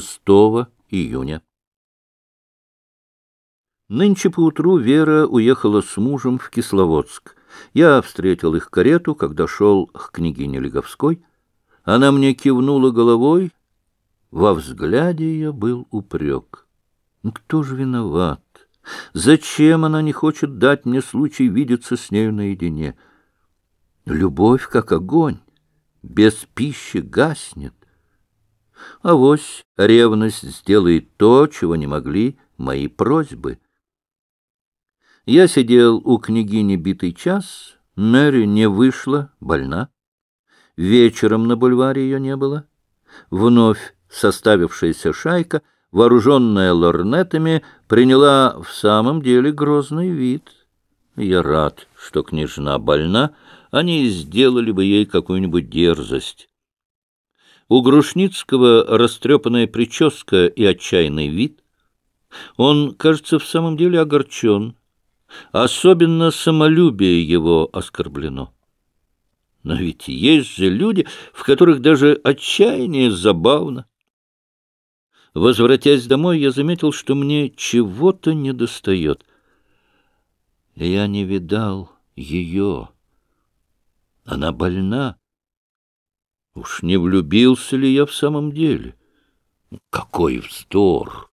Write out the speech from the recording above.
6 июня. Нынче поутру Вера уехала с мужем в Кисловодск. Я встретил их карету, когда шел к княгине Леговской. Она мне кивнула головой. Во взгляде ее был упрек. Ну, кто же виноват? Зачем она не хочет дать мне случай видеться с нею наедине? Любовь, как огонь, без пищи гаснет. Авось ревность сделает то, чего не могли мои просьбы. Я сидел у княгини битый час, Мэри не вышла, больна. Вечером на бульваре ее не было. Вновь составившаяся шайка, вооруженная лорнетами, приняла в самом деле грозный вид. Я рад, что княжна больна, они сделали бы ей какую-нибудь дерзость. У Грушницкого растрепанная прическа и отчаянный вид. Он, кажется, в самом деле огорчен. Особенно самолюбие его оскорблено. Но ведь есть же люди, в которых даже отчаяние забавно. Возвратясь домой, я заметил, что мне чего-то недостает. Я не видал ее. Она больна. Уж не влюбился ли я в самом деле? Какой вздор!